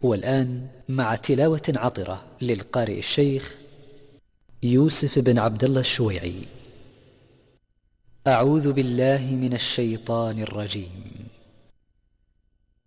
والآن مع تلاوة عطرة للقارئ الشيخ يوسف بن عبد الله الشويعي. أعوذ بالله من الشيطان الرجيم.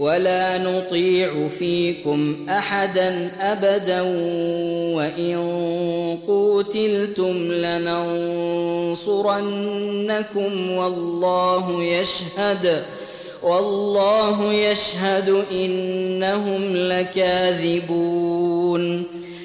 ولا نطيع فيكم احدا ابدا وان قوتلتم لننصرنكم والله يشهد والله يشهد انهم لكاذبون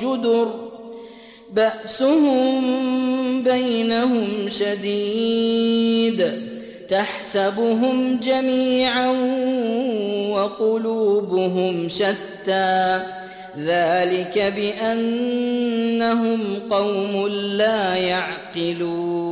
جدر بأسهم بينهم شديد تحسبهم جميعا وقلوبهم شتى ذلك بأنهم قوم لا يعقلون.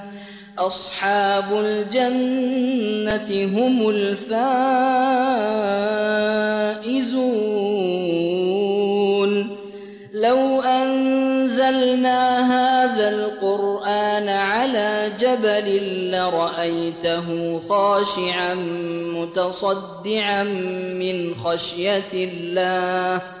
أصحاب الجنة هم الفائزون. لو أنزلنا هذا القرآن على جبل لرأيته خاشعا متصدعا من خشية الله.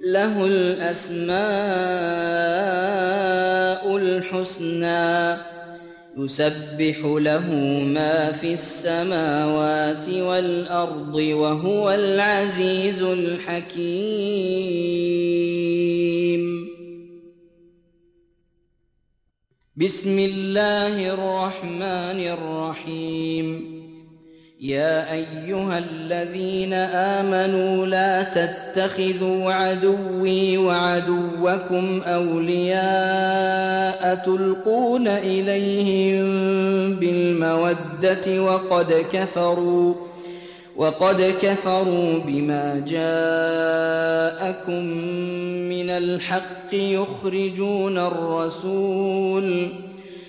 له الأسماء الحسنى يسبح له ما في السماوات والأرض وهو العزيز الحكيم بسم الله الرحمن الرحيم يا أيها الذين آمنوا لا تتخذوا عدوي وعدوكم أولياء تلقون إليهم بالمودة وقد كفروا وقد كفروا بما جاءكم من الحق يخرجون الرسول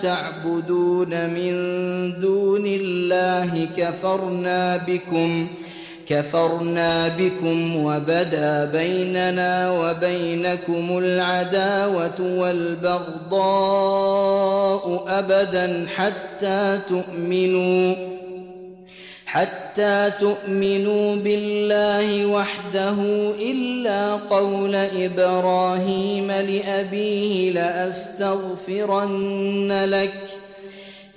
تعبدون من دون الله كفرنا بكم كفرنا بكم وبدا بيننا وبينكم العداوة والبغضاء أبدا حتى تؤمنوا. حتى تؤمنوا بالله وحده إلا قول إبراهيم لأبيه لأستغفرن لك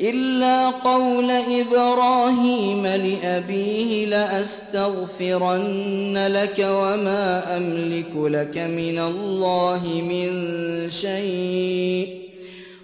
إلا قول إبراهيم لأبيه لأستغفرن لك وما أملك لك من الله من شيء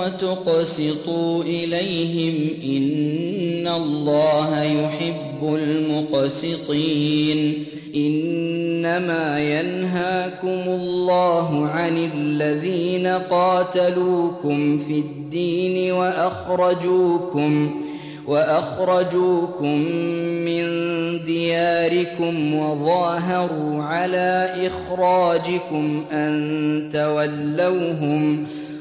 وتقسطوا إليهم إن الله يحب المقسطين إنما ينهاكم الله عن الذين قاتلوكم في الدين وأخرجوكم وأخرجوكم من دياركم وظاهروا على إخراجكم أن تولوهم وأخرجوكم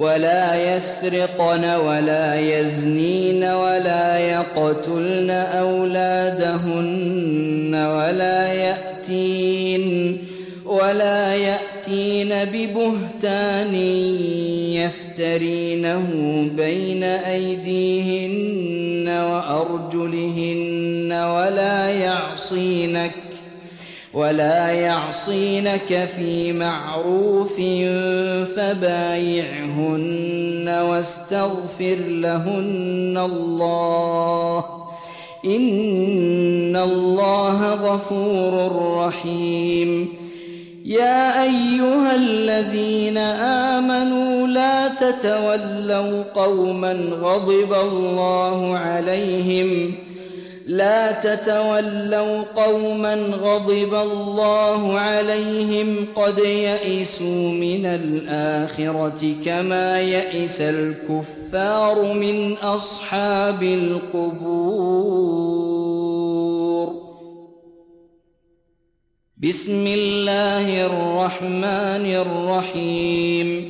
ولا يسرقن ولا يزنين ولا يقتلن أولادهن ولا يأتين ولا يأتين ببهتان يفترينه بين أيديهن وأرجلهن ولا يعصينك ولا يعصينك في معروف فبايعهن واستغفر لهن الله إن الله غفور رحيم يا أيها الذين آمنوا لا تتولوا قوما غضب الله عليهم لا تتولوا قوما غضب الله عليهم قد يئسوا من الآخرة كما يئس الكفار من أصحاب القبور. بسم الله الرحمن الرحيم.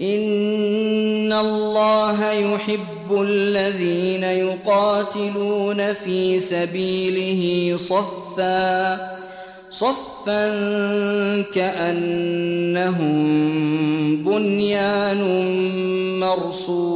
ان الله يحب الذين يقاتلون في سبيله صفا صفا كانهم بنيان مرسول